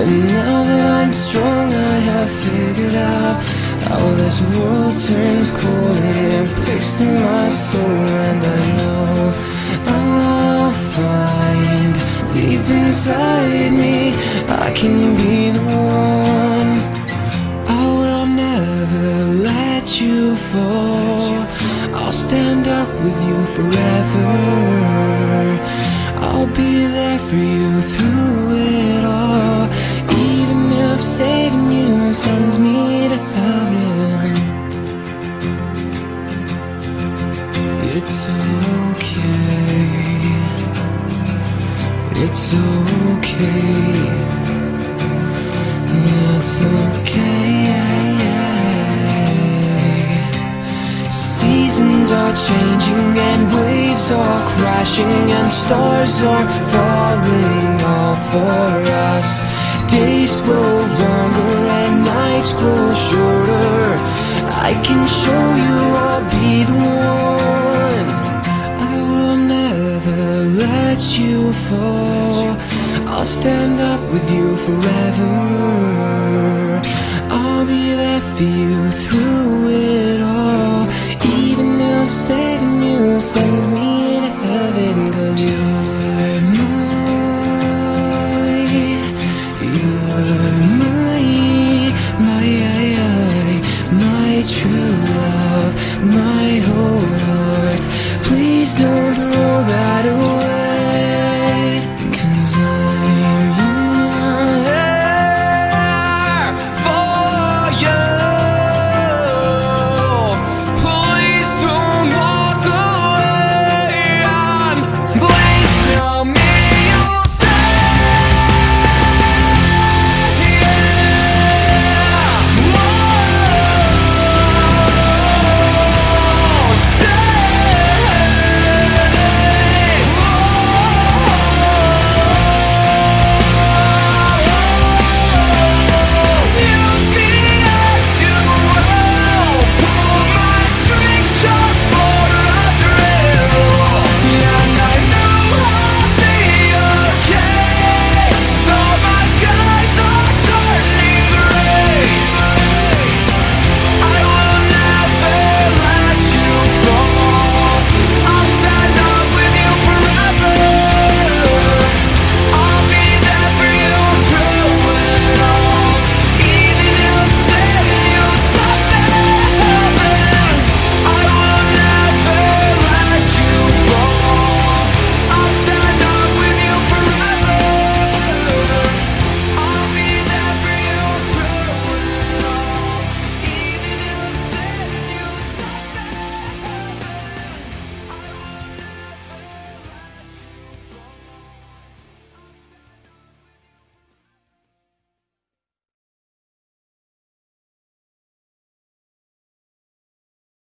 And now that I'm strong, I have figured out how this world turns cold and it breaks through my soul. And I know I'll find deep inside me, I can be the one. I will never let you fall. I'll stand up with you forever. I'll be there for you through it all. It's okay It's okay It's okay Seasons are changing and waves are crashing and stars are falling all for us. Days grow longer and nights grow shorter. I can show I'll stand up with you forever. I'll be there for you through it all, even if say